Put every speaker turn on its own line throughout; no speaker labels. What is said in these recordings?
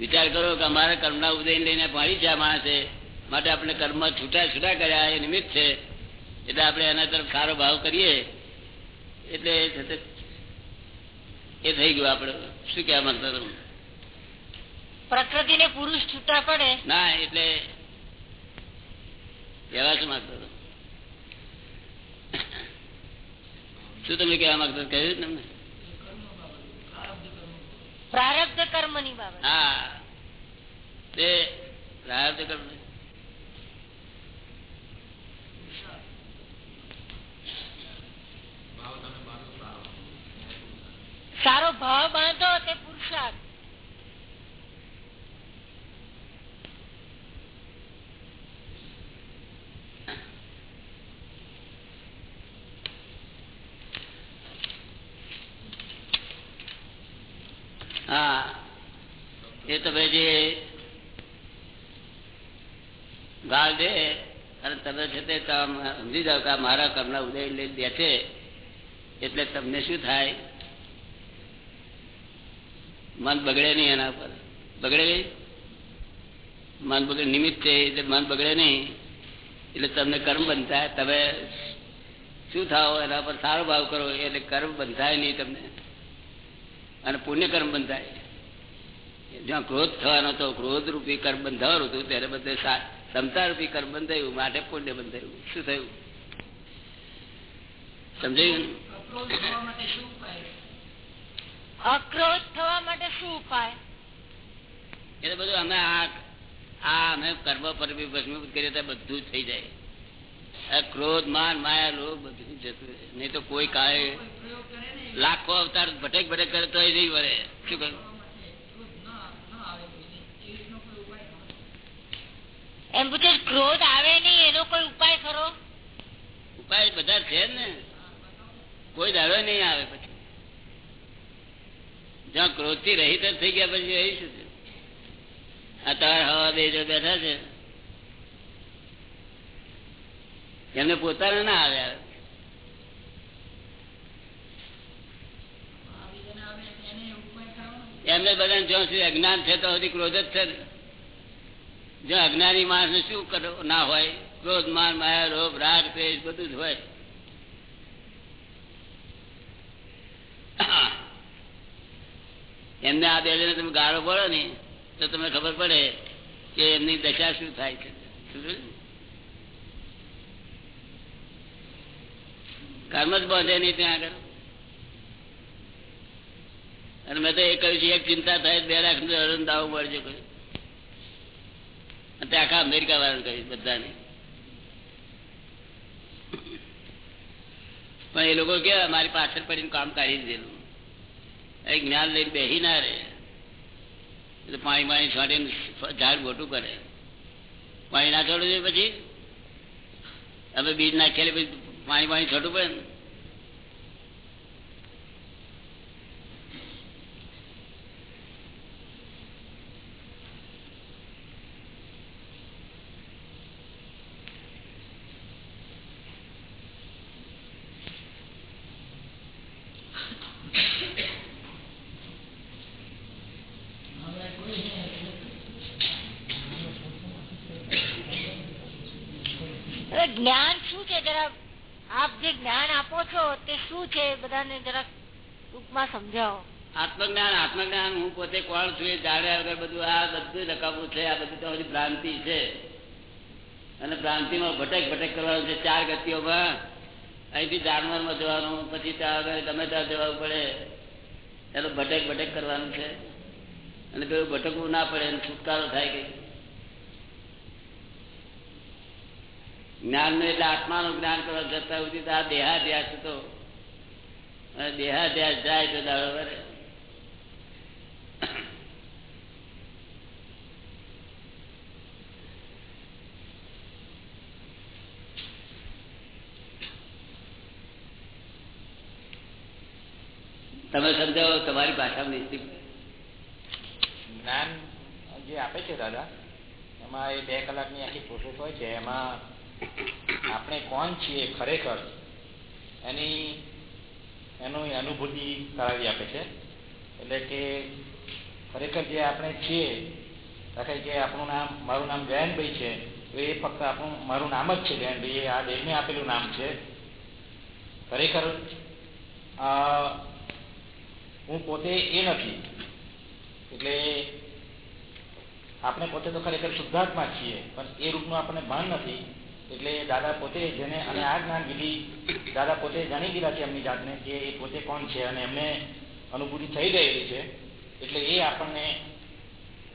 વિચાર કરો કે અમારા કર્મના ઉદય લઈને પાણી છે માણસે. માટે આપણે કર્મ છૂટા છૂટા કર્યા એ નિમિત્ત છે. એટલે આપણે એના તરફ સારો ભાવ કરીએ. એટલે એ થઈ ગયું આપણે. શું કહેવા માંગતા તમે?
પ્રકૃતિ ને પુરુષ છૂટા પડે.
ના એટલે કહેવા શું માંગતો શું તમે કહેવા માંગતો? કહ્યું તમને?
પ્રારબ્ધ કર્મની બાબત.
હા. તે પ્રારબ્ધ કર્મ.
સારો ભાવ બાંધો તે પુરુષાર્થ.
હા. એ તમે જે ગાળ દે અને તમે છે તે સમજી જાવ કે મારા કર્મના ઉદય લઈ છે. એટલે તમને શું થાય? મન બગડે નહીં એના પર. બગડે મન બગડે નિમિત્ત છે એટલે મન બગડે નહીં. એટલે તમને કર્મ બંધાય. તમે શું થાવ એના પર સારો ભાવ કરો એટલે કર્મ બંધાય નહીં તમને. અને પુણ્યકર્મ બંધાય. જ્યાં ક્રોધ થવાનો હતો ક્રોધ રૂપી કર્મ બંધાવાનું હતું ત્યારે બધે ક્ષમતા રૂપી કર્મ બંધાયું માટે પુણ્ય બંધાયું. શું થયું? સમજાયું
અક્રોધ થવા માટે શું ઉપાય?
એટલે બધું અમે આ આ અમે કર્મ પર ભસ્મીભૂત કરીએ તો બધું જ થઈ જાય. આ ક્રોધ માન માયા લોભ બધું જતું નહીં નહીં તો કોઈ કાળે લાખો અવતાર ભટેક ભટેક કરે તો નહીં વળે શું કહ્યું?
એમ પૂછે ક્રોધ આવે નહીં એનો કોઈ ઉપાય ખરો?
ઉપાય બધા છે ને. કોઈ દાડો નહીં આવે પછી. જ્યાં ક્રોધથી રહિત જ થઈ ગયા પછી રહી શું છે? આ તાર હવા બે જો બેઠા છે. એમને પોતાને ના આવે આવે એમને બધા જ્યાં સુધી અજ્ઞાન છે તો સુધી ક્રોધ જ છે જો અજ્ઞાની માણસ શું કરો, ના હોય, ક્રોધ માન માયા રોગ રાગ, દ્વેષ, બધું જ હોય. એમને આ બે જણે તમે ગાળો પડો ને, તો તમને ખબર પડે કે એમની દશા શું થાય છે. કર્મ જ બાંધે નહીં ત્યાં આગળ. અને મેં તો એ કહ્યું છે, એક ચિંતા થાય, બે લાખ દાવો મળજો કહ્યું તે આખા અમેરિકા વાળાને કહ્યું બધાને. પણ એ લોકો કેવા, મારી પાછળ પડીને કામ કાઢી દીધેલું. એક જ્ઞાન લઈને બેસી ના રહે. એટલે પાણી પાણી છોડીને ઝાડ મોટું કરે. પાણી ના જોઈએ પછી? અમે બીજ નાખેલી પછી પાણી પાણી છોટું પડે ને
જ્ઞાન શું છે જરા આપ જે જ્ઞાન આપો છો તે શું છે જરાક ટૂંકમાં સમજાવો.
આત્મજ્ઞાન આત્મજ્ઞાન, હું પોતે કોણ છું એ જાણ્યા વગર બધું આ બધું રકાબું છે, આ બધું તમારી ભ્રાંતિ છે. અને ભ્રાંતિમાં ભટક ભટક કરવાનું છે ચાર ગતિઓમાં. અહીંથી જાનવરમાં જવાનું, પછી ત્યાં ગમે ત્યાં જવાનું પડે. એનો ભટક ભટક કરવાનું છે. અને પેલું ભટકવું ના પડે અને છુટકારો થાય કે જ્ઞાનનું એટલે આત્માનું જ્ઞાન કરવા જતા સુધી તો આ દેહાધ્યાસ હતો. દેહાધ્યાસ જાય તો દાડો વરે તમે સમજાવો, તમારી ભાષામાં
જ્ઞાન જે આપે છે દાદા, એમાં એ બે કલાકની આખી પ્રોસેસ હોય છે. એમાં આપણે કોણ છીએ ખરેખર? એની એનો અનુભૂતિ કરાવી આપે છે. એટલે કે
ખરેખર જે આપણે છીએ, દાખલા કે આપણું નામ, મારું નામ જયંતભાઈ છે, તો એ ફક્ત આપણું, મારું નામ જ છે જયંતભાઈ, એ આ દેશને આપેલું નામ છે. ખરેખર હું પોતે એ નથી. એટલે આપણે પોતે તો ખરેખર શુદ્ધાત્મા છીએ, પણ એ રૂપનું આપણને ભાન નથી. એટલે દાદા પોતે જેને અને આ જ્ઞાન વિધિ દાદા પોતે જાણી ગયેલા છે એમની જાતને કે એ પોતે કોણ છે અને એમને અનુભૂતિ થઈ ગયેલી છે એટલે એ આપણને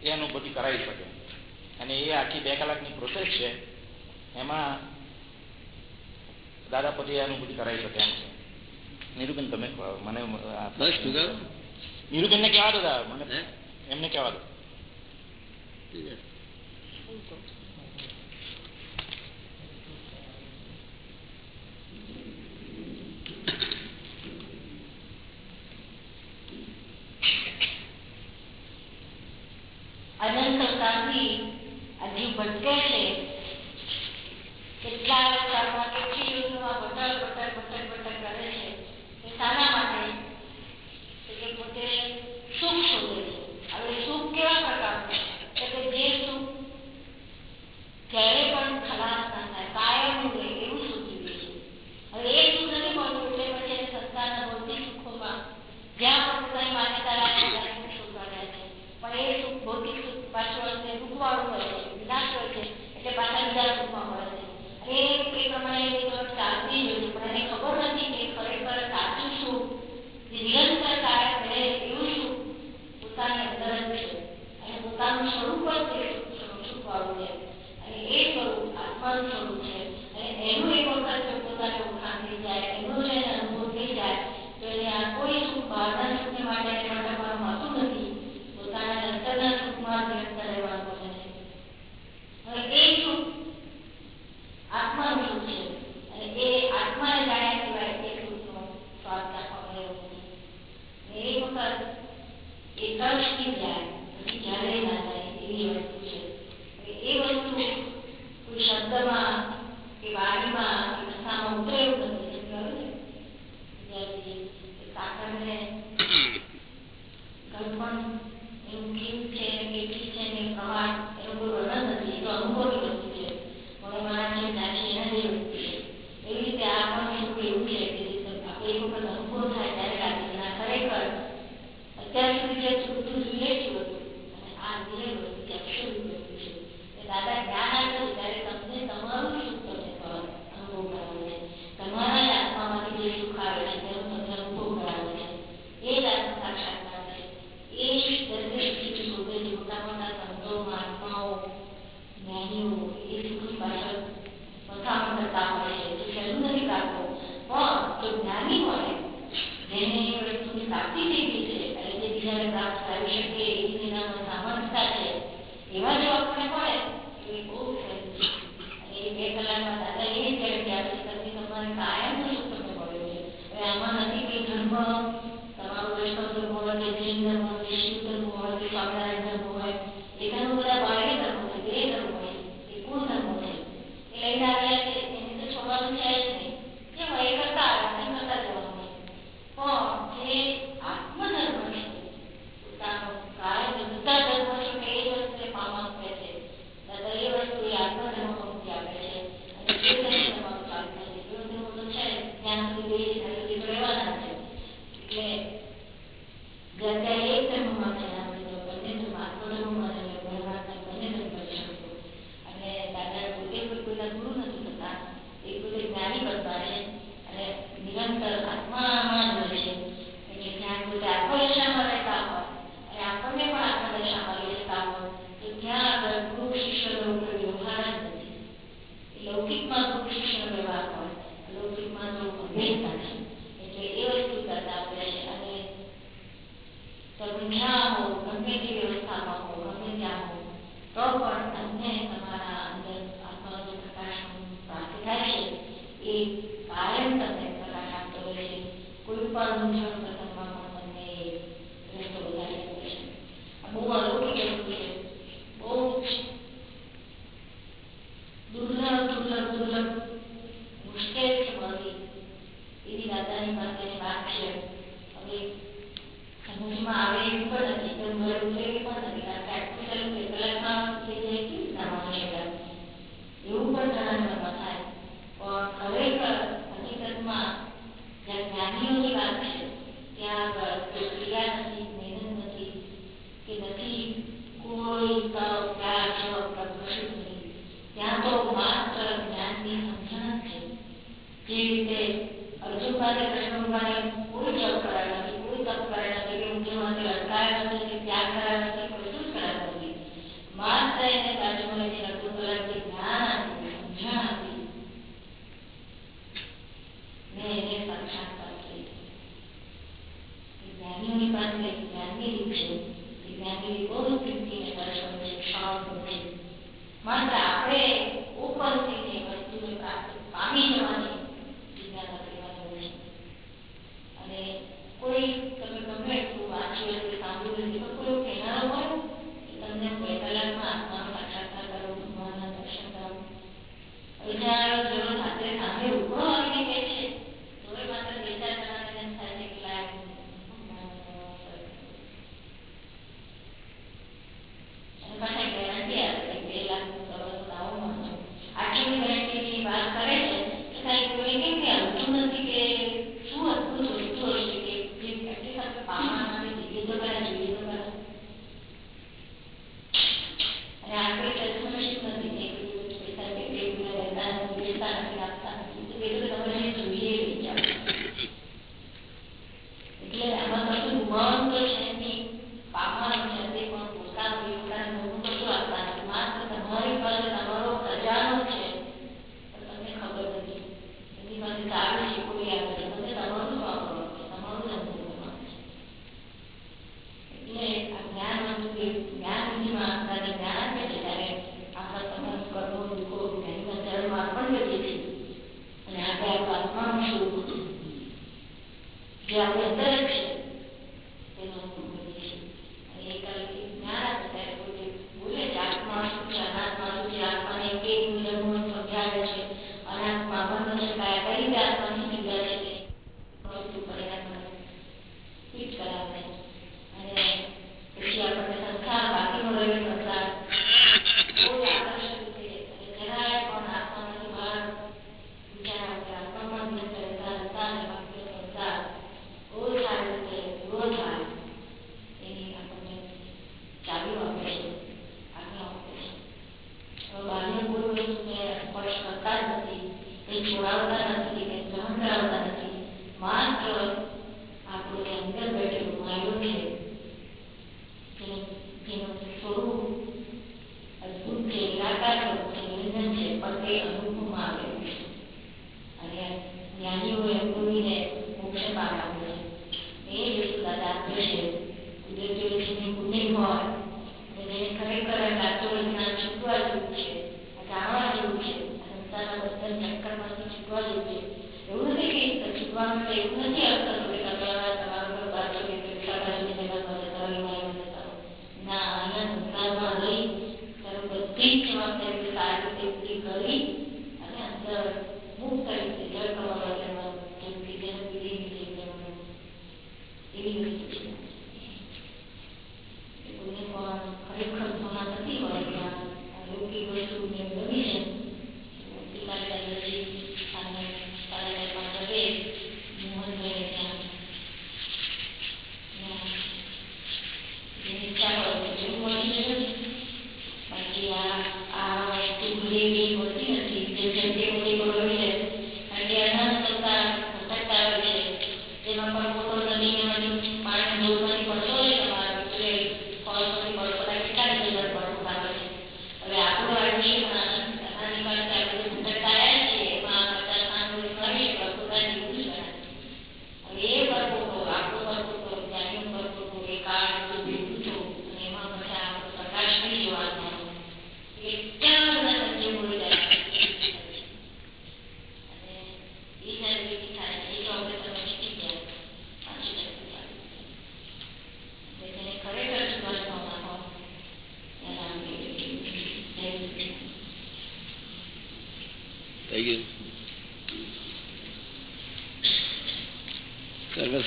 એ અનુભૂતિ કરાવી શકે. અને એ આખી બે કલાકની પ્રોસેસ છે એમાં દાદા પોતે એ અનુભૂતિ કરાવી શકે એમ છે. નિરૂબેન તમે મને
બસ
નિરૂબેનને કહેવા દો દાદા મને એમને કહેવા દો.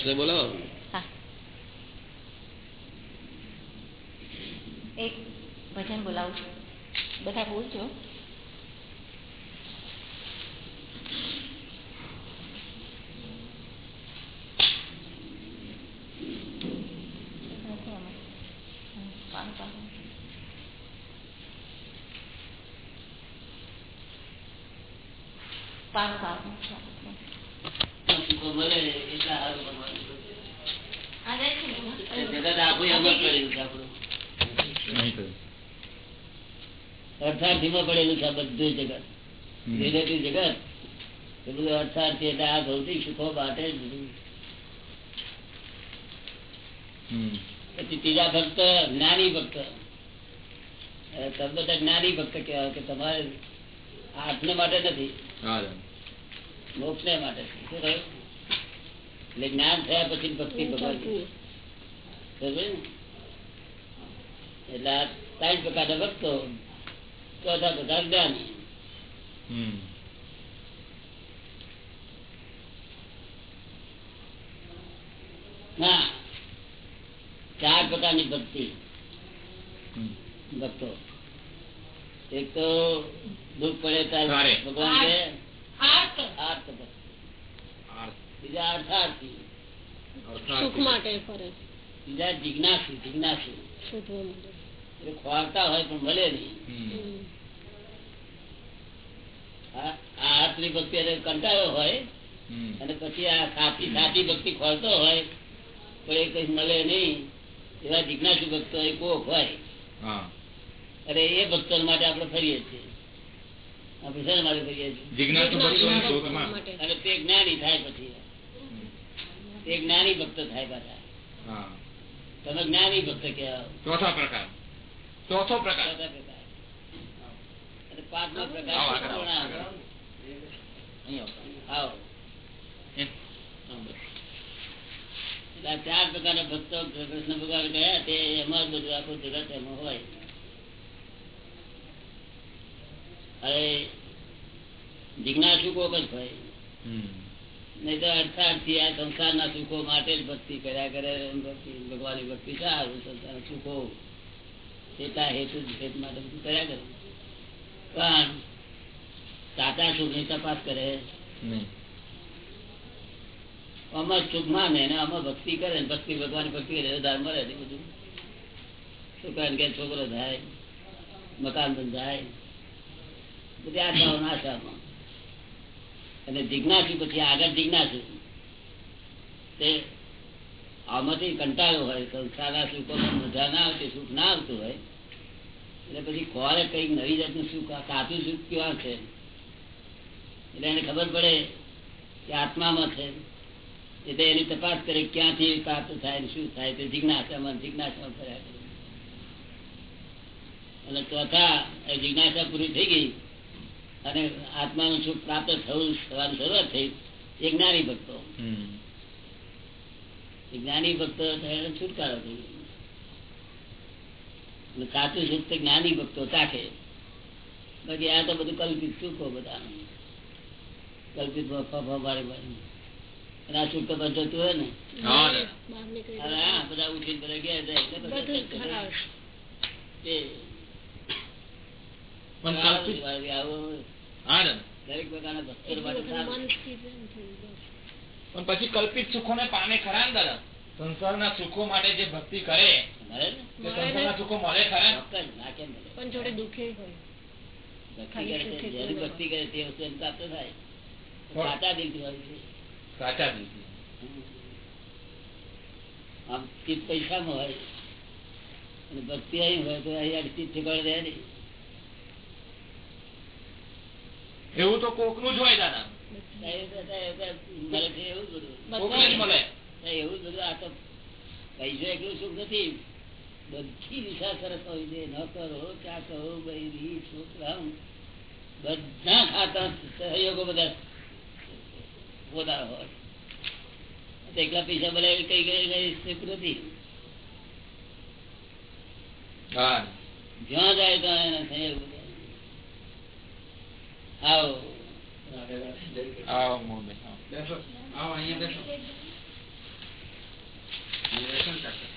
સર્વસ્વ બોલો
હા
બધાને બોલાવું છું બધા બોલજો નથી આમાં. હમ, પાન પાન. પાન પાન છે.
સુખો મળે એટલા હારું ભગવાન
આ જાય છે ને?
જગત આખું એમ જ પડેલું છે આપણું
નહીં તો.
અર્થાર્થીમાં પડેલું છે બધું જગત.
હમ.
જગત. એ બધું અર્થાર્થી એટલે આ ભૌતિક સુખો માટે જ પછી ત્રીજા ભક્ત જ્ઞાની ભક્ત. તદ્દત જ્ઞાની ભક્ત કહેવાય કે તમારે આત્મ માટે નથી.
દાદા.
માટે શું કહ્યું એટલે જ્ઞાન થયા પછી ભક્તિ ભગવાન? એટલે આ સાઈઠ પ્રકારના ભક્તો ચોથા પ્રકાર જ્ઞાની ના ચાર પ્રકારની ભક્તિ. ભક્તો. એક તો દુઃખ પડે ત્યારે ભગવાન
આર્થ.
બીજા અર્થાર્થી.
અર્થાર્થ.
સુખ માટે ફરે.
બીજા જિજ્ઞાસુ જિજ્ઞાસુ. ખોરતા હોય પણ ભલે નહીં.
હમ.
હમ.
આ આ ભક્તિ કંટાળો હોય અને પછી આ સાચી સાચી ભક્તિ ખોરતો હોય પણ એ કઈ મળે નહીં એવા જિજ્ઞાસુ ભક્તો એ કોક હોય. અરે એ ભક્તો માટે આપણે ફરીએ છીએ. આપણે શેના માટે ફરીએ છીએ?
જિજ્ઞાસુ ભક્તોની શોધમાં.
માટે.
અને તે જ્ઞાની થાય પછી. તે જ્ઞાની ભક્ત થાય પાછા. તમે જ્ઞાની ભક્ત કહેવાય.
ચોથા પ્રકાર. ચોથો પ્રકાર.
પાંચમા પ્રકાર ચાર પ્રકારના ભક્તો કૃષ્ણ ભગવાન ગયા તે એમાં બધું આખું જગત એમાં હોય. હવે જિજ્ઞાસુ કોક જ ભાઈ
હમ.
તો અર્થાર્થી આ સંસારના સુખો માટે જ ભક્તિ કર્યા કરે ભક્તિ ભગવાનની ભક્તિ સારું સંસાર સુખો. હેતા હેતુ હેત માટે બધું કર્યા કરે. પણ સાચા સુખની તપાસ કરે. અમર સુખ માને ને આમાં ભક્તિ કરે ને ભક્તિ ભગવાન ભક્તિ કરે ધર્મ રહે ને બધું. છોકરાને કે છોકરો થાય મકાન બંધાય બધી આશાઓ ને આશામાં અને જિજ્ઞાસુ પછી આગળ જિજ્ઞાસુ. તે આમાંથી કંટાળો હોય, સંસારના સુખોમાં મજા ના આવતી, સુખ ના આવતું હોય, એટલે પછી કોરે કંઈક નવી જાતનું સુખ સાચું સુખ કેવા છે? એટલે એને ખબર પડે કે આત્મામાં છે. એટલે એની તપાસ કરે ક્યાંથી પ્રાપ્ત થાય શું થાય, તે જિજ્ઞાસામાં જિજ્ઞાસામાં ફર્યા કરે. અને ચોથા, એ જિજ્ઞાસા પૂરી થઈ ગઈ અને આત્માનું સુખ પ્રાપ્ત થવું, થવાની શરૂઆત થઈ એ જ્ઞાની ભક્તો. જ્ઞાની ભક્તો થયા છુટકારો થઈ ગયો. અને સાચું સુખ તો જ્ઞાની ભક્તો ચાખે બાકી આ તો બધું કલ્પિત સુખો બધા કલ્પિત ફફા મારે મારે અને આ સુખ તો બધું જતું હોય ને.
હા દાદા.
બહાર નીકળી
હવે
જાય.
આ બધા ઉઠીને બધા ગયા જાય. એટલે બધા
બધું
ચર્ચા
ખરાબ
કરે. એ.
પણ કલ્પિત
આવું.
હા દાદા.
દરેક પ્રકારના ભક્તો
પણ પછી કલ્પિત સુખો ને પામે ખરા ને દાદા સંસારના સુખો માટે જે ભક્તિ કરે
મળે ને?
સંસારના સુખો મળે ખરા ને?
ના?
પણ જોડે દુખે હોય
ભક્તિ કરે તે વસ્તુ એને પ્રાપ્ત થાય સાચા દિલથી
સાચા દિલથી.
આમ ચિત્ત પૈસામાં હોય અને ભક્તિ અહીં હોય તો અહીં ચિત્ત ઠેકાણે રહે નહીં
એવું તો કોકનું જ હોય દાદા
એવું બધું ત્યાં આ તો પૈસો એકલું સુખ નથી. બધી દિશા સરસ હોય છે. નોકરો ચાકરો બૈરી છોકરા બધા ખાતા સહયોગો બધા પોતા હોય. એકલા પૈસા બોલાવી કઈ કઈ કઈ સુખ નથી.
હા.
જ્યાં જાય તો એના સહયોગ આવો.
આવો મોહનભાઈ, આવો.
આવો અહીંયા બેસો અહીંયા બેસો ને કાકા.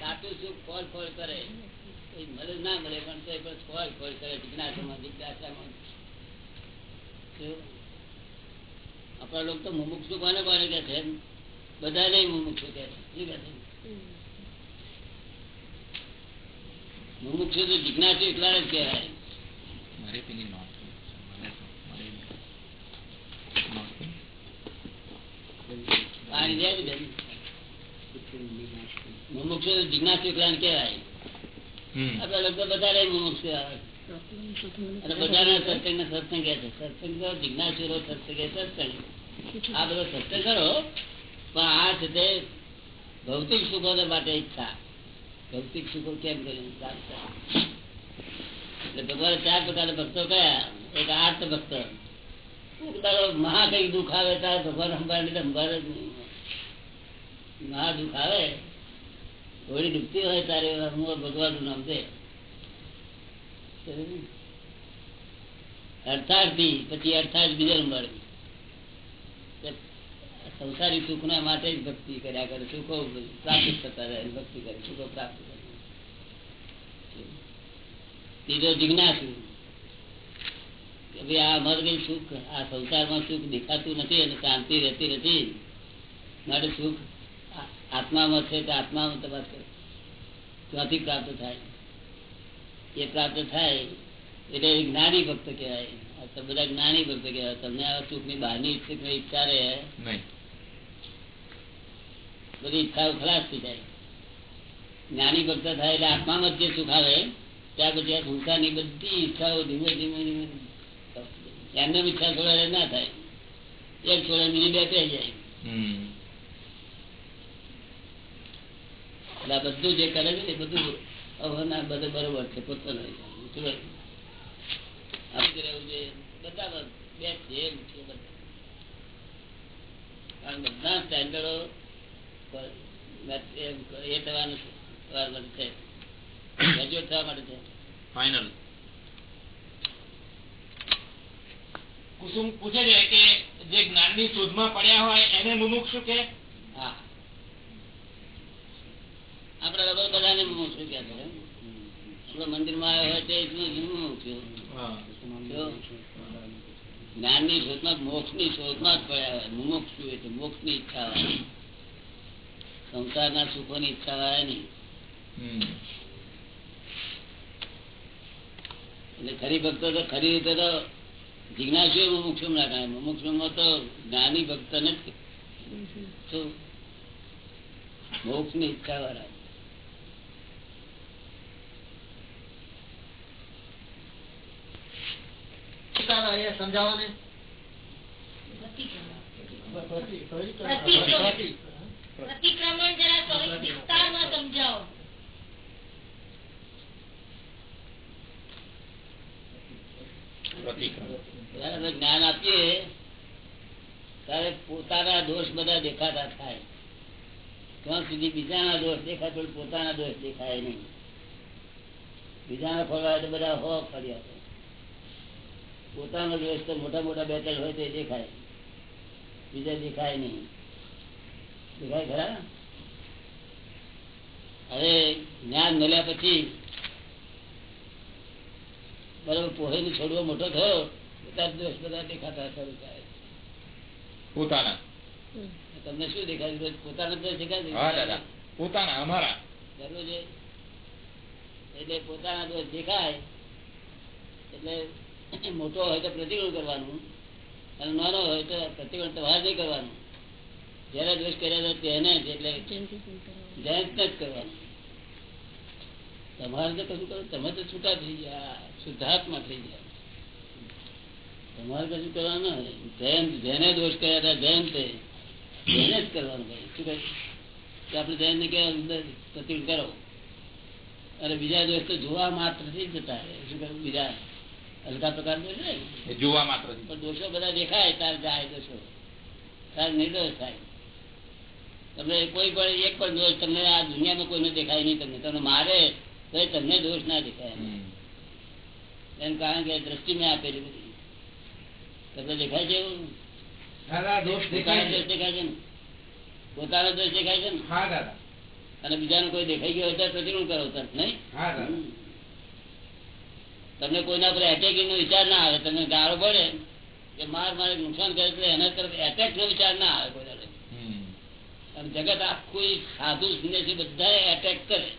સાચું સુખ ફોલ ફોલ કરે કોઈ મળે ના મળે પણ તો પણ ફોલ ફોલ કરે જિજ્ઞાસામાં જિજ્ઞાસામાં શું? આપણા લોકો તો મુમુક્ષુ કોને કોને કે છે બધા નહીં મુમુક્ષુ કે છે શું કે છે મુમુક્ષુ તો જિજ્ઞાસુ એટલા જ કહેવાય
મારે પેલી નોટ
મને મને ને જિજ્ઞાસુ ને બધા મુમુક્ષુ આવે અને બધાને સત્સંગ સત્સંગ કહે છે સત્સંગ તો જિજ્ઞાસુ રો સત્સંગ એ સત્સંગ આ બધો સત્સંગ કરો પણ આ છે તે ભૌતિક સુખો માટે ઈચ્છા ભૌતિક સુખો કેમ કરીને ભગવાને ચાર પ્રકારના ભક્તો કયા? એક આર્થ ભક્ત. તારો મહા કઈ દુઃખ આવે ત્યારે ભગવાન સંભાળ નહીં. મહા દુઃખ આવે, થોડી દુખતી હોય તારે હું ભગવાનનું નામ છે. અર્થાર્થી પછી અર્થાત બીજા નંબર સંસારી સુખ ના માટે જ ભક્તિ કર્યા કરે, સુખો પ્રાપ્ત થતા રહે ભક્તિ કરે, સુખો પ્રાપ્ત કરે ત્રીજો જિજ્ઞાસુ. કે ભાઈ આ અમારે કઈ સુખ આ સંસારમાં સુખ દેખાતું નથી અને શાંતિ રહેતી નથી. માટે સુખ આ- આત્મામાં છે તો આત્મામાં તપાસ કરો. ત્યાંથી પ્રાપ્ત થાય. એ પ્રાપ્ત થાય એટલે એ જ્ઞાની ભક્ત કહેવાય. આ તો બધા જ્ઞાની ભક્ત કહેવાય. તમને આ સુખની બહારની ઈચ્છા ઈચ્છા રહે.
નહીં.
બધી ઈચ્છાઓ ખલાસ થઈ જાય. જ્ઞાની ભક્ત થાય એટલે આત્મામાં જ જે સુખ આવે પછી આ સંસારની બધી ઈચ્છાઓ ધીમે ધીમે ધીમે એમને ઈચ્છા છોડે ના થાય. એક છોડે બીજી બે થઈ જાય. એટલે બધું જે કરે છે એ બધું અવના બધે બરોબર છે પોતાનું? આપણે રહેવું જોઈએ. બધા બે છે કારણ બધા સ્ટેન્ડર્ડો એ થવાનું છે. ગ્રેજ્યુએટ થવા માટે છે.
ફાઇનલ કુસુમ પૂછે છે કે જે જ્ઞાનની શોધમાં પડ્યા હોય એને મુમુક્ષુ કે?
હા. આપણે લગભગ બધાને મુમુક્ષુ કે મંદિરમાં આવ્યો હોય તે મુમુક્ષુ જ્ઞાનની શોધમાં મોક્ષની શોધમાં જ પડ્યા હોય મુમુક્ષુ એટલે મોક્ષની ઈચ્છા હોય. સંસારના સુખોની ઈચ્છા હોય નહીં. એટલે ખરી ભક્તો તો ખરી રીતે તો જિજ્ઞાસુ ના કહે મુમુક્ષુમાં તો જ્ઞાની ભક્ત નથી. શું મોક્ષની ઈચ્છા વાળા.
સમજાવો ને.
પ્રતિક્રમણ. જરા વિસ્તારમાં સમજાવો.
જ્ઞાન આપીએ, ત્યારે પોતાના દોષ બધા દેખાતા થાય. ત્યાં સુધી બીજાના દોષ દેખાય પોતાના દોષ દેખાય નહીં. બીજાના ફળવા તો બધા હો ફર્યા છે પોતાનો દોષ તો મોટા મોટા બે ત્રણ હોય તો દેખાય. બીજા દેખાય નહીં. દેખાય ખરા? હવે જ્ઞાન મળ્યા પછી બરોબર પોહે નો છોડવો મોટો થયો બધા દોષ બધા દેખાતા શરૂ થાય
પોતાના.
તમને શું દેખાય? પોતાના દોષ દેખાય
પોતાના અમારા.
જરૂર છે એટલે પોતાના દોષ દેખાય એટલે મોટો હોય તો પ્રતિકોણ કરવાનું અને નાનો હોય તો પ્રતિક્રમણ તમારે નહીં કરવાનું. જયારે દોષ કર્યા તેને જ એટલે જયંત જ કરવાનું. તમારે તો કશું કરો તમે તો છૂટા થઈ ગયા. શુદ્ધાત્મા થઈ જાય તમારે કશું કરવાનું જયંત જેને દોષ કર્યા હતા જયંતે જેને જ કરવાનું ભાઈ શું કહે આપણે જયંત ને કહેવાય કરો? અને બીજા દોષ તો જોવા માત્રથી જતા રહે. શું કહ્યું બીજા હલકા પ્રકાર દોષ ને.
જોવા માત્ર
પણ દોષો બધા દેખાય તાર જાય દોષો. તાર નિર્દોષ થાય. તમને કોઈ પણ એક પણ દોષ તમને આ દુનિયામાં કોઈને દેખાય નહીં તમને. તમને મારે તો તમને દોષ ના દેખાય. એનું કારણ કે દ્રષ્ટિ મેં આપેલી બધી. તમને દેખાય છે એવું?
દોષ
પોતાનો દોષ દેખાય છે ને? પોતાનો દોષ દેખાય છે ને?
હા દાદા.
અને બીજાનો કોઈ દેખાઈ ગયો હોય તો કરો તરત નહીં. તમને કોઈના પર એટેક નો વિચાર ના આવે તમને ગાળો પડે કે માર મારે નુકસાન કરે એટલે એના તરફ એટેક નો વિચાર ના આવે કોઈ. અને જગત આખું સાધુ સંન્યાસી બધા એટેક કરે.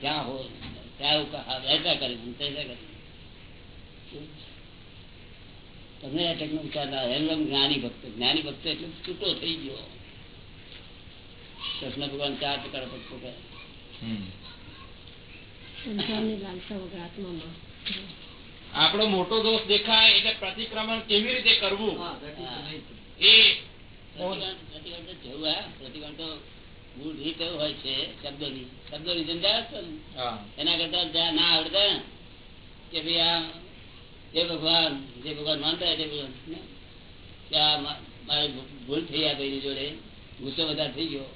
ક્યાં હો ત્યાં એવું કહા એટા કરે તેટા તમને એટેક નો વિચાર ના એમ જ્ઞાની ભક્ત. જ્ઞાની ભક્ત એટલે છૂટો થઈ ગયો. કૃષ્ણ ભગવાન ચાર પ્રકાર ભક્તો
આત્મામાં.
આપણો મોટો દોષ દેખાય એટલે પ્રતિક્રમણ કેવી રીતે કરવું?
હા.
એ
પ્રતિક્રમણ પ્રતિક્રમણ તો મૂળ રીત એવું હોય છે શબ્દોની શબ્દોની છે એના કરતા જ્યાં ના આવડતા કે ભાઈ આ જે ભગવાન જે ભગવાન માનતા તે ભગવાન ને, મારે ભૂલ થઈ આ ભાઈની જોડે ગુસ્સો વધારે થઈ ગયો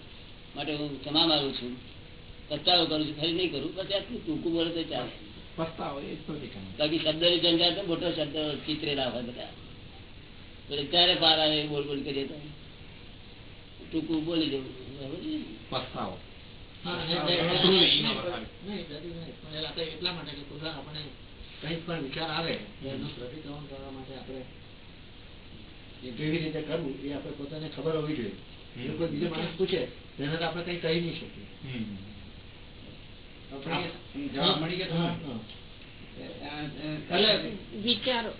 માટે હું ક્ષમા મારું છું. પસ્તાવો કરું છું ફરી નહીં કરું પછી આટલું ટૂંકું બોલે તો ચાલે. બાકી શબ્દની જંજાળ તો મોટો શબ્દ ચિત્રેલા હોય બધા. ત્યારે પાર આવે બોલ બોલ કરીએ તો. ટૂંકું બોલી દેવું
પસ્તાવો.
એટલે- માટે કે કોઈ પણ વિચાર આવે એનું પ્રતિક્રમણ કરવા માટે આપણે એ કેવી રીતે કરવું એ આપણે પોતાને ખબર હોવી જોઈએ. કોઈ બીજો માણસ પૂછે તેને તો આપણે કઈ કહી નહીં શકીએ. આપણે-
જવાબ મળી ગયો
વિચારો.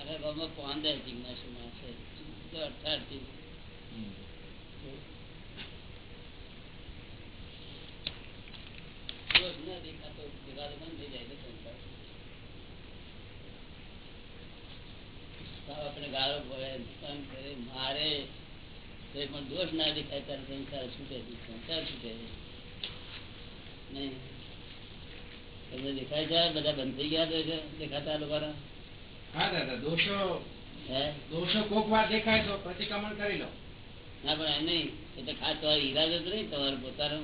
અરે બાબા પાંદર જિજ્ઞાસુ માણસ છે. આપણે ગાળો પડે નુકસાન કરે મારે તો પણ દોષ ના દેખાય ત્યારે સંસાર છૂટે સંસાર છૂટે નહીં તમને દેખાય છે બધા બંધ થઈ ગયા છે દેખાતા
હા દાદા દોષો
હે?
દોષો કોક વાર દેખાય તો પ્રતિક્રમણ કરી લો.
ના પણ એમ નહીં. તો ખાસ તમારો ઈરાદો તો નહીં તમારો પોતાનો.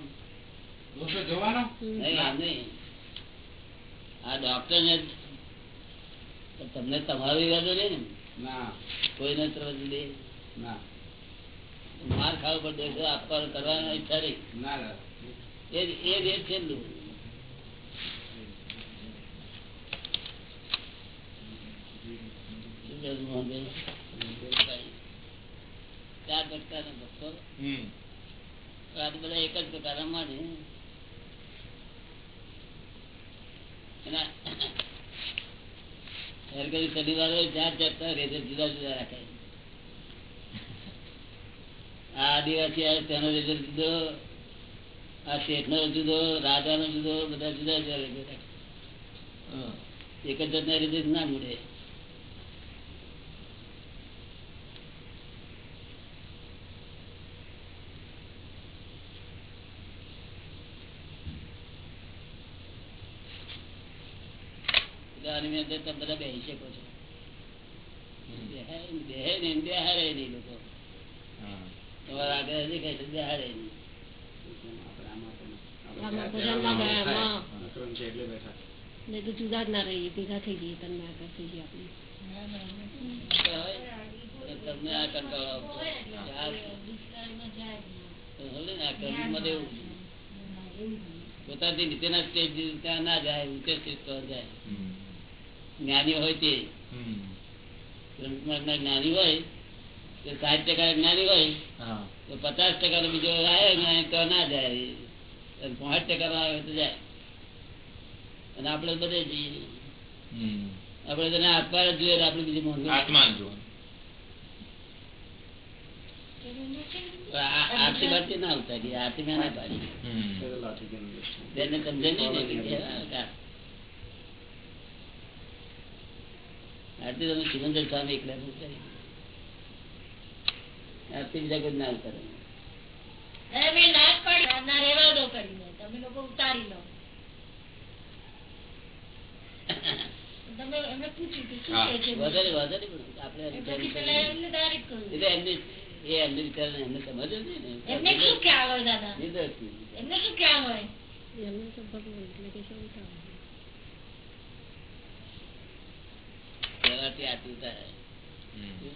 દોષો
નહીં આ ડોક્ટર ને તમને તમારો ઈરાદો નહીં ને. કોઈને તરફ દે. માર ખાવ પર દેશો આપવાનો કરવાનો ઈચ્છા નહીં. એ એ રેટ છેલ્લું Thank છે મોહનભાઈ? ચાર પ્રકારના ભક્તો. આ બધા એક જ જુદા આ આદિવાસી તેનો રિઝલ્ટ જુદો આ શેઠ નો જુદો રાજા નો જુદો બધા જુદા જુદા. એક જ જાતના રિઝલ્ટ ના મળે. એટલે અંદર તમે બધા બેસી શકો છો. બેહે નહીં ને નહીં લોકો. તમારા આગળ નહીં
તો જુદા જ ના રહીએ ભેગા થઈ જઈએ તન્મે આગળ થઈ જઈએ આપણે.
તમને આ કંટાળો પોતાથી નીચેના સ્ટેજ ત્યાં ના જાય ઊંચે સ્ટેજ તો જાય.
હમ.
જ્ઞાની હોય તે. જ્ઞાની હોય તો સાઠ ટકા જ્ઞાની હોય તો પચાસ ટકા બીજો આવ્યો તો ના જાય. પાંચ ટકા આવે તો જાય. અને આપડે બધે જઈએ. આપડે તને આત્મા જ જોઈએ આપડે બીજી મોંઘી
આત્મા જો
આરતી બારતી ના ઉતારી આરતી મેં ના પાડી. તેને સમજે નહીં ને કે હા, કા. આરતી તમે સિમંદર સ્વામી એકલા ઉતારી આરતી બીજા કોઈ ના ઉતારે
એમને કે શું
હા.
કહે
કહેવાથી આરતી ઉતારે
હમ.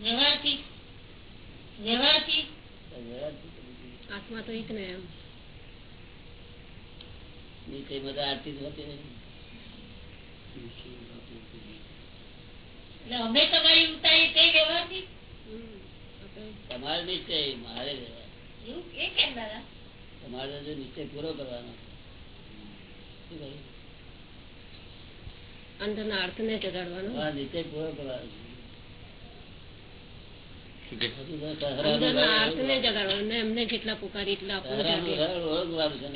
વ્યવહારથી વ્યવહારથી
આત્મા તો એક ને એમ
નીચે બધા આરતી જ હોતી નહીં.
એટલે અમે તમારી ઉતારી તે વ્યવહારથી
હમ. આ તો
તમારે નિશ્ચય મારે રહેવા.
એવું એ કેમ દાદા
તમારે જો નિશ્ચય પૂરો કરવાનો શું
અંદરના અર્થને જગાડવાનો
તમારે નિશ્ચય પૂરો કરવાનો
એમને જેટલા પુકારી એટલા
છે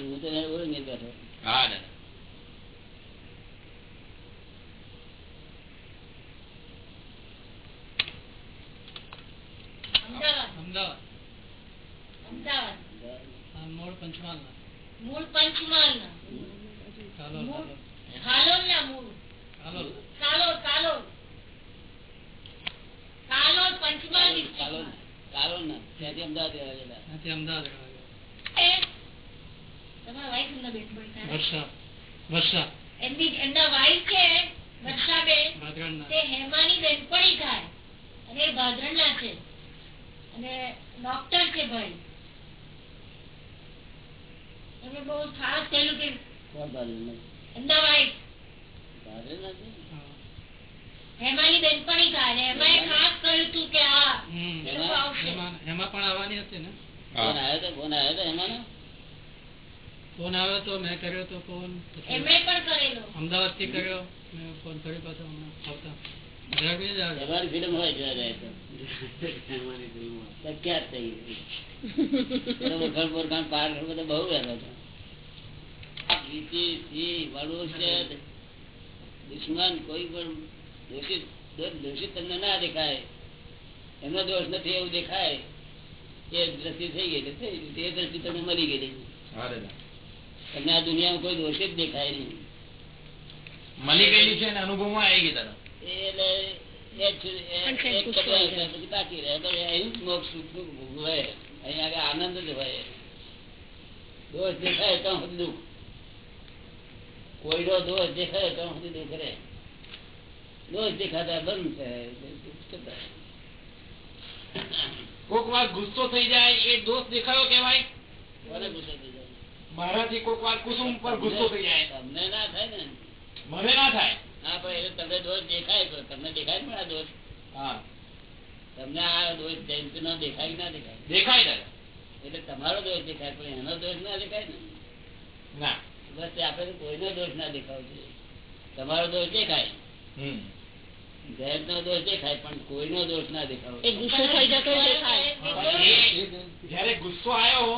હું તો ઓળંગી બેઠો.
હા દાદા
અમદાવાદ
અમદાવાદ
અમદાવાદ
આ મૂળ પંચમહાલના
મૂળ પંચમહાલના
કાલોલ
મૂળ
કાલોલ.
હાલોલના મૂળ
કાલોલ
કાલોલ કાલોલ કાલોલ પંચમહાલ
કાલોલ
districtમાં.
કાલોલ ના ત્યાંથી અમદાવાદ રહેવા ગયેલા.
ત્યાંથી અમદાવાદ રહેવા ગયા.
એ તમારા wife એમના બેન પણ છે.
વર્ષા વર્ષા
એમની એમના વાઈફ છે વર્ષાબેન
ભાદરણના
તે હેમાની બેનપણી થાય અને એ ભાદરણના છે અને ડોક્ટર છે ભાઈ એમને બહુ ખાસ કહેલું કે
કોણ ભાડું?
એમના વાઈફ
ભાડું નથી?
હા.
હેમાની બેનપણી થાય અને એમાં ખાસ કહ્યું હતું કે આ
હમ.
એ લોકો આવશે
એમાં એમાં પણ આવવાની હતી ને
ફોન આવ્યો તો ફોન આવ્યો તો એમાંનો?
ફોન આવ્યો તો મેં કર્યો તો ફોન પછી
એમણે પણ કરેલો
અમદાવાદથી કર્યો મેં ફોન કર્યો પાછો હમણાં આવતા ઝડપી જ આવ્યો.
તમારી ફિલ્મ હોય જોવા જાય તો પ્રખ્યાત થઈ ગઈ. વખાણ બોરખાણ પાર બધો બહુ સી, મનુષ્ય, દુશ્મન કોઈ પણ દોષિત દોષિત તમને ના દેખાય. એમનો દોષ નથી એવું દેખાય. એ દ્રષ્ટિ થઈ ગઈ એટલે થઈ એ દ્રષ્ટિ તમને મળી ગયેલી તમને આ દુનિયામાં કોઈ દોષિત દેખાય નહીં.
મળી ગયેલી છે ને અનુભવમાં આવી ગઈ દાદા.
એટલે બાકી રહે. મોક્ષ સુખ હોય અહીં આગળ આનંદ જ હોય. દોષ દેખાય તો સુધી દુઃખ. કોઈનો દોષ દેખાય તો સુધી દુઃખ રહે. દોષ દેખાતા બંધ છે
કોક વાર ગુસ્સો થઈ જાય એ દોષ દેખાયો કેવાય
કોને ગુસ્સો થઈ જાય?
મારાથી કોક વાર કુસુમ પર ગુસ્સો થઈ જાય.
તમને ના થાય ને.
મને ના થાય.
હા પણ એટલે તમને દોષ દેખાય તો તમને દેખાય ને આ દોષ.
હા.
તમને આ દોષ જયંતિ નો દેખાય ના દેખાય?
દેખાય
એટલે તમારો દોષ દેખાય પણ એનો દોષ ના દેખાય ને?
ના.
બસ આપણે કોઈનો દોષ ના દેખાવો જોઈએ. તમારો દોષ દેખાય. જયંત નો દોષ દેખાય પણ કોઈનો દોષ ના દેખાવો
ગુસ્સો થઈ જતો હોય દેખાય
પણ એ જયારે ગુસ્સો આવ્યો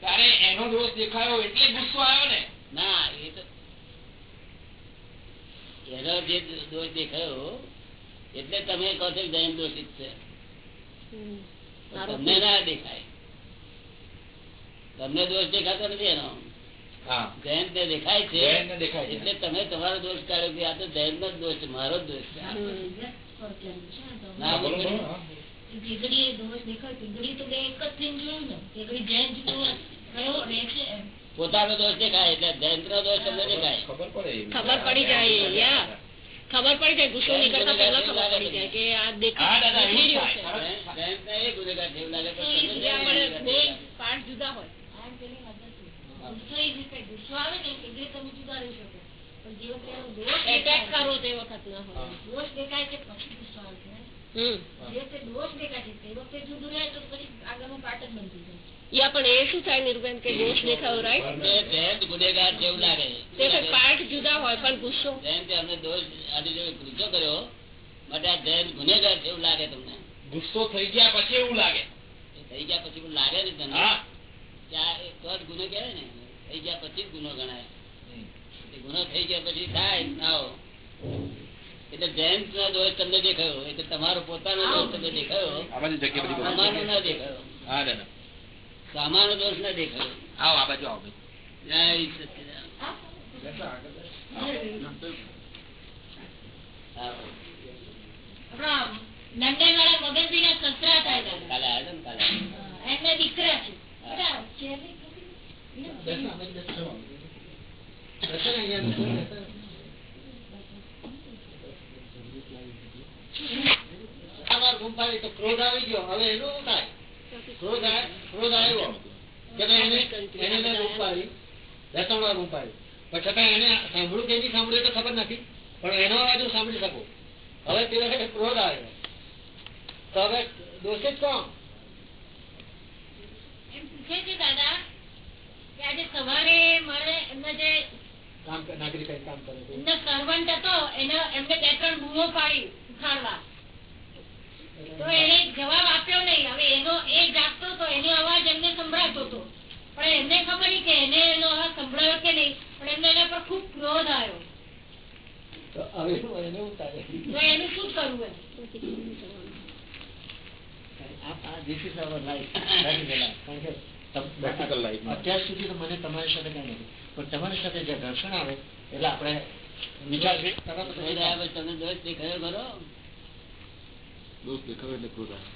ત્યારે એનો દોષ દેખાયો એટલે ગુસ્સો આવ્યો ને.
ના એ તો એનો જે દોષ દેખાયો એટલે તમે કહો છો જૈન દોષિત છે. તમને ના દેખાય. તમને દોષ દેખાતો નથી એનો. જૈન ને દેખાય છે.
જયંતને દેખાય છે.
એટલે તમે તમારો દોષ કાઢ્યો કે આ તો જૈન નો દોષ છે મારો દોષ છે. ના
બોલો,
જૈન.
પોતાનો દોષ દેખાય એટલે જયંત નો દોષ તમને દેખાય.
ખબર
ખબર પડી જાય યા. ખબર પડે કે ગુસ્સો નીકળતા પહેલા ખબર પડી જાય કે આ દેખાય. પાર્ટ જુદા હોય.
ગુસ્સો એ રીતે ગુસ્સો આવે ને એટલે તમે જુદા રહી શકો. પણ જે વખતે દોષ
એટેક
દેખાય
કરો તે વખત ના હોય.
દોષ દેખાય છે પછી ગુસ્સો આવે છે જે વખતે દોષ દેખાય છે તે વખતે જુદું રહે તો પછી આગળનું પાઠ જ બનતું જાય.
યા પણ એ શું થાય નિર્બેન કે દોષ દેખાયો રાઈટ
તમને ગુનેગાર જેવું લાગે
તે વખત જુદા હોય પણ ગુસ્સો.
જયંતે અમને દોષ આજે જો ગુસ્સો કર્યો માટે આ જયંત ગુનેગાર જેવું લાગે તમને.
ગુસ્સો થઈ ગયા પછી એવું લાગે.
થઈ ગયા પછી પણ લાગે ને તમને?
હા.
કે આ એ તો જ ગુનો કહેવાય ને. થઈ ગયા પછી ગુનો ગણાય. ગુનો થઈ ગયા પછી થાય નાઓ એટલે જયંત નો દોષ તમને દેખાયો એટલે તમારો પોતાનો દોષ તમને દેખાયો.
આ બાજુ જગ્યા બધી બોલો.
સામાનો ના દેખાયો.
હા દાદા
સામાનો દોષ ના દેખાયો.
આવો આ બાજુ આવો.
અમારું
તો ક્રોધ આવી ગયો. હવે એનું શું થાય? ક્રોધ આવ્યો. એને એને મેં બૂમ પાડી બે ત્રણ પાડી પણ છતાં એને સાંભળ્યું કે નહીં સાંભળ્યું તો ખબર નથી. પણ એનો અવાજ હું સાંભળી શકું. હવે તે વખતે ક્રોધ આવ્યો તો હવે દોષિત કોણ?
એમ પૂછે છે દાદા કે આજે સવારે મારે એમના જે
કામ નાગરિક કામ કરે એમના
એમનો સર્વન્ટ હતો એને એમને બે ત્રણ બૂમો પાડી ઉખાડવા. તો એને જવાબ આપ્યો નહીં. હવે એનો એ જાગતો તો એનો અવાજ એમને સંભળાતો હતો પણ એમને ખબર નહીં કે એને એનો અવાજ સંભળાયો કે નહીં. પણ એમને એના પર ખૂબ ક્રોધ આવ્યો.
તો હવે એને શું
તો એનું શું કરવું.
અત્યાર સુધી તો મને તમારી સાથે કઈ નથી. પણ તમારી સાથે જે ઘર્ષણ આવે એટલે આપણે વિચાર તરત
તમે દોષ દેખાયો ખરો
દોષ દેખાવે એટલે ક્રોધ આવે.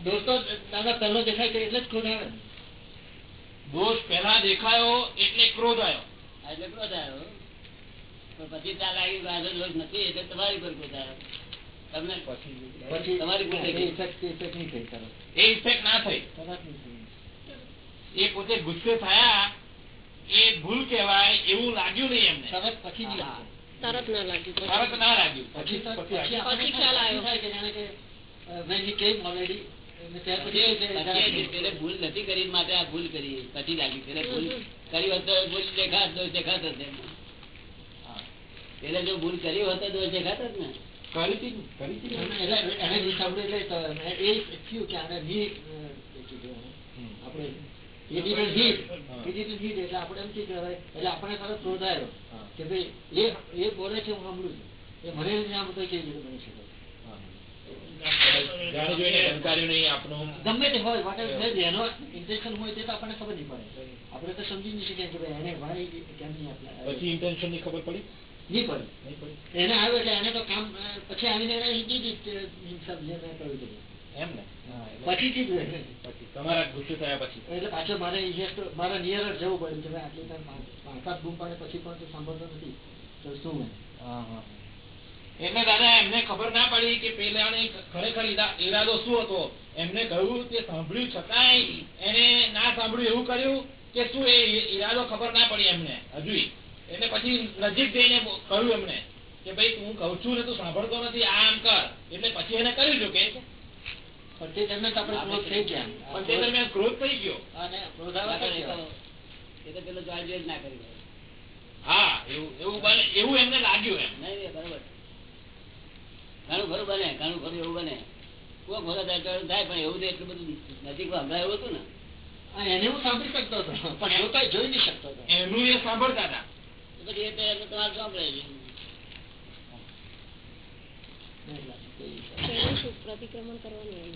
દોસ્તો દાદા પહેલો દેખાય છે એટલે જ ક્રોધ આવે
દોષ પહેલા દેખાયો એટલે ક્રોધ આવ્યો
એટલે ક્રોધ આવ્યો પછી ત્યાં લાગ્યું કે દોષ નથી એટલે તમારી પર ક્રોધ આવ્યો તમને
પછી
તમારી થઈ
એ નહીં થઈ
ઇફેક્ટ ના થઈ. એ પોતે ગુસ્સે થયા એ ભૂલ કહેવાય એવું લાગ્યું નહીં એમને
તરત પછી
જ.
આવે.
તરત ના લાગ્યું.
તરત ના લાગ્યું.
પછી
પછી
ખ્યાલ આવ્યો.
થાય કે જાણે કે પછી
એ પેલે ભૂલ નથી કરી માટે આ ભૂલ કરી પછી લાગી. પેલે ભૂલ કરી હોત ભૂલ દેખાત દોષ દેખાત હશે. પેલે જો ભૂલ કરી હોત તો દોષ દેખાત જ ને.
મેં. આપણે એટલે આપણે એમ એટલે આપણને તરત ક્રોધ કે ભાઈ એ એ બોલે છે હું સાંભળું છું. એ મને કેવી રીતે બની શકે.
આપનું.
ગમે તે હોય whatever એનો ઇન્ટેન્શન હોય તે તો આપણને ખબર નહીં પડે. આપણે તો સમજી નહીં શકીએ કે ભાઈ એને ભાઈ કેમ નહીં આપણે
પછી ઇન્ટેન્શનની ખબર પડી?
નહીં પડે. એને આવ્યો એટલે એને તો કામ પછી આવીને એને હિન્દી જ જે મેં કહ્યું.
એમ ને હા, એટલે
પછીથી જ હોય.
પછી
તમારા જ થયા પછી.
એટલે પાછો મારે yes નિયર જ જવું પડ્યું કે આટલી ટાઈમ પાંચ પાંચ સાત બૂમ પાડે પછી પણ સાંભળતો નથી. તો શું એમ?
હા હા.
એટલે દાદા એમને ખબર ના પડી કે પેલાને ખરેખર ઈરાદો શું હતો? એમને કહ્યું તે સાંભળ્યું છતાંય એને ના સાંભળ્યું એવું કર્યું કે શું એ ઈરાદો ખબર ના પડી એમને હજુ એટલે પછી નજીક જઈને કહ્યું એમને કે ભાઈ હું કહું છું ને તું સાંભળતો નથી આમ કર. એટલે પછી એને કર્યું જો કે
પણ તે દરમિયાન આપણે ક્રોધ થઈ ગયા.
પણ તે દરમિયાન ક્રોધ થઈ ગયો.
અને ક્રોધ આવ્યો
ના કરે
તો
તો એ તો પેલો જાણ ના કરી
હા એવું એવું બને એવું એમને લાગ્યું એમ.
નહીં નહીં, બરોબર. ઘણું ખરું બને ઘણું ખરું એવું બને. કોક વખત અટકળું થાય પણ એવું તો એટલું બધું નજીક હમણાં એવું હતું ને.
એને હું સાંભળી શકતો હતો પણ એવું કઈ જોઈ નહીં શકતો હતો.
એનું એ સાંભળતા હતા.
તો પછી એ તમારે સાંભળે છે
એનું શું પ્રતિક્રમણ કરવાનું એમ.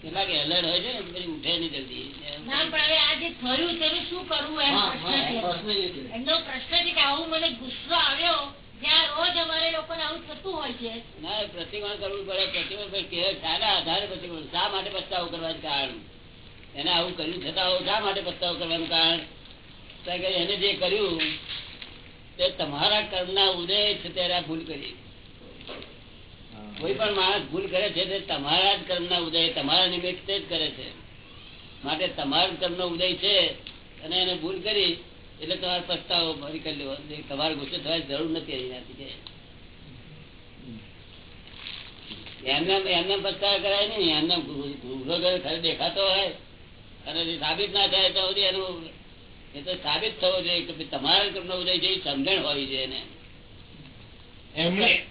કેટલાક એલર્ટ હોય છે ને પછી ઉઠે નહીં જલ્દી.
ના પણ હવે આ જે થયું તેનું શું કરવું એમ પ્રશ્ન છે.
પ્રશ્ન એ છે.
એમનો પ્રશ્ન છે કે આવું મને ગુસ્સો આવ્યો જ્યાં રોજ અમારે લોકોને આવું થતું હોય છે.
ના એ કરવું પડે પ્રતિક્રમણ કે શાના આધારે પ્રતિક્રમણ શા માટે પસ્તાવો કરવાનું કારણ? એને આવું કર્યું છતાં શા માટે પસ્તાવો કરવાનું કારણ? એને જે કર્યું તે તમારા કર્મના ઉદય છે ત્યારે આ ભૂલ કરી. કોઈ પણ માણસ ભૂલ કરે છે તે તમારા જ કર્મના ઉદય, તમારા નિમિત્તે જ કરે છે. માટે તમારા કર્મ ઉદય છે અને એને ભૂલ કરી, એટલે તમારે પસ્તાવો ફરી કરી લેવો. તમારે ગુસ્સે થવાની જરૂર નથી એનાથી કે. એમને એમને પસ્તાવા કરાય નહીં. એમને દેખાતો હોય. અને સાબિત ના થાય તો એનું સાબિત થવો જોઈએ કે તમારા કર્મનો ઉદય છે એ સમજણ હોવી જોઈએ એને.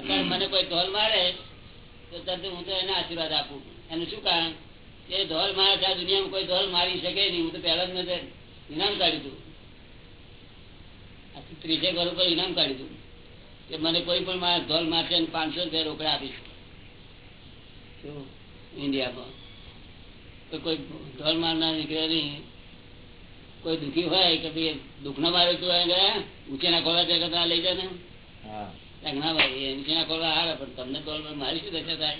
અત્યારે મને કોઈ ઢોલ મારે, તો તરત હું તો એને આશીર્વાદ આપું. એનું શું કારણ? એ ઢોલ મારે છે દુનિયામાં કોઈ ઢોલ મારી શકે નહીં. હું તો પહેલા જ મેં ઇનામ કાઢ્યું હતું. આખી ત્રીસેક વર્ષ પર ઇનામ કાઢ્યું હતું. કે મને કોઈ પણ મારા ઢોલ મારશે અને પાંચસો રૂપિયા રોકડા આપીશ. ઇન્ડિયામાં. તો કોઈ ઢોલ મારનાર નીકળે નહીં. કોઈ દુઃખી હોય કે ભાઈ દુઃખ ના મારે તું ઊંચેના ખોલા જગત લઈ જાય ને
હા.
ના ભાઈ એ નીચેના ખોલવા આવે પણ તમને તો મારી શું દશા થાય?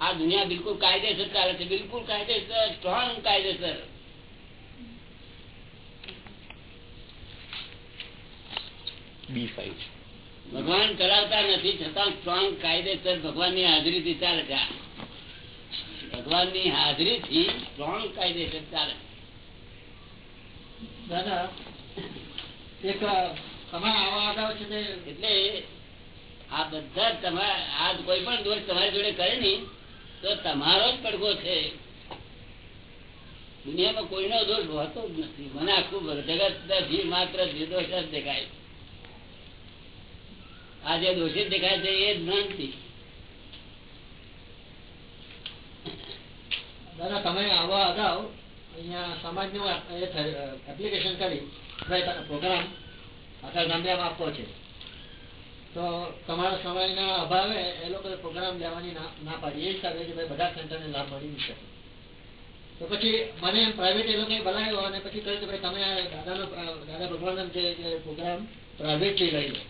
આ દુનિયા બિલકુલ કાયદેસર ચાલે છે બિલકુલ કાયદેસર સ્ટ્રોંગ કાયદેસર. ભગવાન કરાવતા નથી છતાં સ્ટ્રોંગ કાયદેસર ભગવાનની હાજરીથી ચાલે છે. આ. ભગવાનની હાજરીથી સ્ટ્રોંગ કાયદેસર ચાલે.
દાદા એક
એટલે આ બધા તમારા આ કોઈ પણ દોષ તમારી જોડે કરે ને તો તમારો જ પડઘો છે. દુનિયામાં કોઈનો દોષ હોતો જ નથી. મને આખું જગત માત્ર નિર્દોષ જ દેખાય આ જે દોષિત દેખાય છે એ જ ભ્રાંતિ.
દાદા તમે આવા અગાઉ અહીંયા સમાજનું એપ્લિકેશન કરી. પ્રોગ્રામ આખા ગામડિયામાં આપવો છે. તો તમારા સમયના અભાવે એ લોકોએ પ્રોગ્રામ લેવાની ના પાડી. એ હિસાબે કે ભાઈ બધા સેન્ટરને લાભ મળી શકે. તો પછી મને પ્રાઇવેટ એ લોકોએ બોલાવ્યો અને પછી કહ્યું કે ભાઈ તમે દાદાનો, દાદા ભગવાનનો જે પ્રોગ્રામ પ્રાઇવેટલી લઈ લો.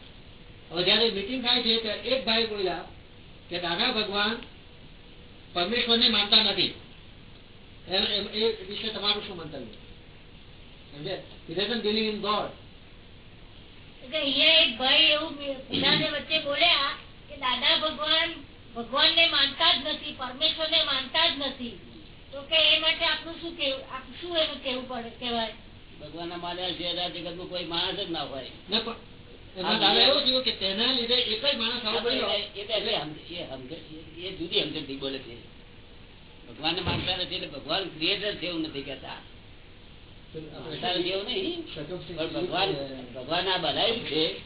હવે જયારે મિટિંગ થાય છે ત્યારે એક ભાઈ બોલ્યા કે દાદા ભગવાન પરમેશ્વરને માનતા નથી. એ વિશે તમારું શું મંતવ્ય? સમજે ઇન doesn't
અહીંયા એક ભાઈ એવું બધાને વચ્ચે બોલ્યા કે દાદા ભગવાન ભગવાનને માનતા જ નથી પરમેશ્વરને માનતા જ નથી. તો કે એ માટે આપનું શું કેવું શું એનું કેવું પડે કહેવાય?
ભગવાનના માન્યા છે આ જગતમાં કોઈ માણસ જ ના હોય.
ને તેના લીધે એક જ માણસ
એ તો એટલે હમ- એ સમજ- એ જુદી બોલે છે. ભગવાનને માનતા નથી એટલે ભગવાન ક્રિએટર છે એવું નથી કહેતા માનતા નથી એવું નહીં પણ ભગવાન ભગવાન આ બનાવ્યું છે.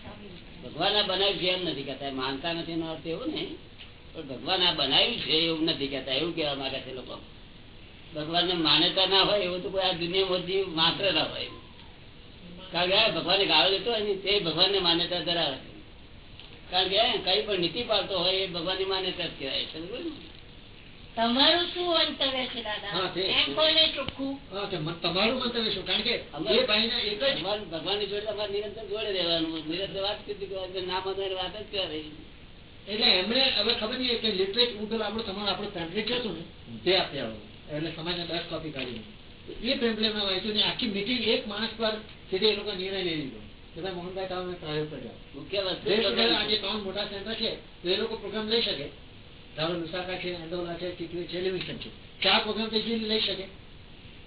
ભગવાન એમ નથી કહેતા. માનતા નથી એનો અર્થ એવો નહીં. પણ ભગવાન આ બનાવ્યું છે એવું નથી કહેતા. એવું કહેવા માંગે છે લોકો. ભગવાનને માન્યતા ના હોય એવું તો કોઈ આ દુનિયા જીવ માત્ર ના હોય. કારણ કે ભગવાને ગાળો લેતો હોય ને ભગવાન ને માન્યતા ધરાવે કારણ કે કઈ પણ નીતિ પાડતો હોય એ ભગવાનની માન્યતા જ કહેવાય છે. ને?
તમારું શું મંતવ્ય છે દાદા? એમ કોને ચોખ્ખું?
હા, તો મત- તમારું મંતવ્ય શું? કારણ કે એ ભાઈને એક જ
ભગવાન ભગવાનની જોડે તમારે નિરંતર જોડે રહેવાનું નિરંતર વાત કીધી ના બધા વાત જ કરે.
એટલે એમણે હવે ખબર નહીં કે લિટરેચ હું પેલું તમારો આપણું પેમ્પલેટ હતું ને તે આપ્યા. એટલે સમાજને દસ કોપી કાઢી એ પેમ્પલેટમાં વાંચ્યું ને આખી મીટિંગ એક માણસ પર સીધે એ લોકો નિર્ણય લઈ લીધો. કે ભાઈ મોહનભાઈ તમે પ્રાયો કર્યો.
મુખ્ય વસ્તુ
આજે ત્રણ મોટા સેન્ટર છે તો એ લોકો પ્રોગ્રામ લઈ શકે. ધારો લુસાકા છે એન્ડોલા છે ટીકવી છે લિવિંગસ્ટન છે. ચાર પ્રોગ્રામ તો easily લઈ શકે.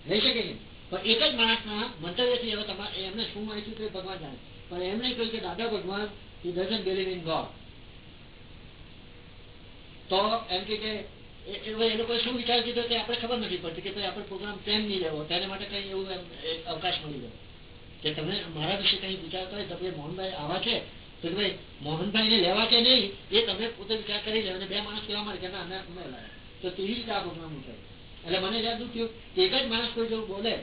લઈ શકે છે. પણ એક જ માણસના મંતવ્યથી હવે તમારે એમને શું માહિતી કે ભગવાન જાણે. પણ એમણે કહ્યું કે Dada Bhagwan, he doesn't believe in God તો એમ કે એ- એ શું વિચાર કીધો કે આપણે ખબર નથી પડતી કે ભાઈ, આપણે પ્રોગ્રામ કેમ નહીં લેવો? તેના માટે કઈ એવું અવકાશ મળી ગયો. કે તમે મારા વિશે કઈ વિચારતા હોય તો મોહનભાઈ આવા છે? તો ભાઈ મોહનભાઈ ને લેવા કે નહીં, એ તમે પોતે વિચાર કરી લે બે માણસ કેવા મળે કે અમે તો તેવી રીતે આ પ્રોગ્રામ ઉઠાય એટલે મને યાદ થયું કે એક જ માણસ કોઈ જેવું બોલે,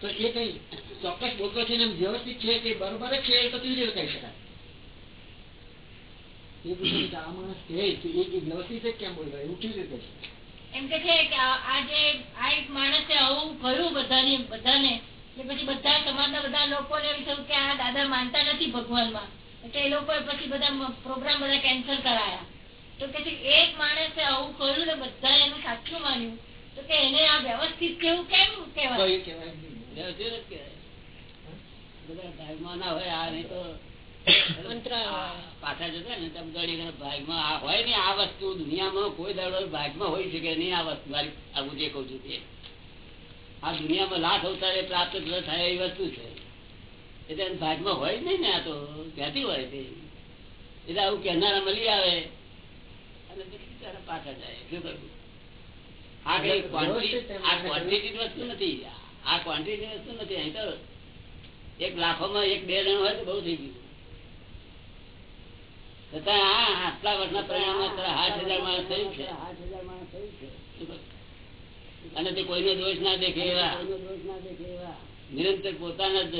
તો એ કઈ ચોક્કસ બોલતો છે ને વ્યવસ્થિત છે કે બરોબર જ છે તો કેવી રીતે કહી શકાય. કે આ માણસ કહે, તો એ વ્યવસ્થિત જ કેમ એવું છે?
એમ કે છે કે જે પછી બધા સમાજના બધા લોકોને થયું કે આ દાદા માનતા નથી ભગવાનમાં. એટલે એ લોકો પછી બધા પ્રોગ્રામ બધા કેન્સલ કરાયા. તો કે એક માણસે આવું કર્યું ને બધા એનું સાચું માન્યું. તો કે એને આ વ્યવસ્થિત કેવું કેમ
તો એ
ભાગમાં ના હોય આ નહીં તો આ પાછા જતા ને તેમ ગણી ભાગમાં આ હોય ને આ વસ્તુ દુનિયામાં કોઈ દાડો ભાગમાં હોય શકે નહીં આ વસ્તુ મારી આવું જે કઉ છું તે. આ દુનિયામાં લાખ અવતારે પ્રાપ્ત થાય એવી વસ્તુ છે. એટલે ભાગમાં હોય જ નહીં ને આ તો ક્યાંથી હોય તે? એટલે આવું કહેનારા મળી આવે. અને બિચારા પાછા જાય. શું કરવું આ કઈ quantity- આ ક્વોન્ટિટી વસ્તુ નથી. આ ક્વોન્ટિટી વસ્તુ નથી. અહીં તો એક લાખોમાં એક બે જણ હોય તો બહુ થઈ ગયું. છતાં આ આટલા વર્ષના પરિણામમાં અત્યારે આઠ હજાર માણસ થયું છે. અને તે કોઈનો દોષ ના દેખે એવા. નિરંતર પોતાના જ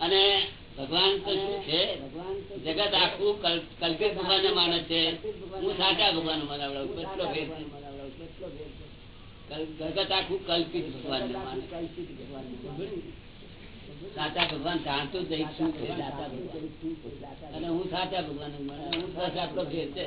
અને ભગવાન તો શું છે? જગત આખું કલ્પિત ભગવાન માને છે. હું સાચા ભગવાન મનાવડાવું કેટલો જગત આખું કલ્પિત ભગવાન માને. સાચા ભગવાન જાણતો જ શું છે સાચા ભગવાન. અને હું સાચા ભગવાન. હું બસ આટલો ફેર છે.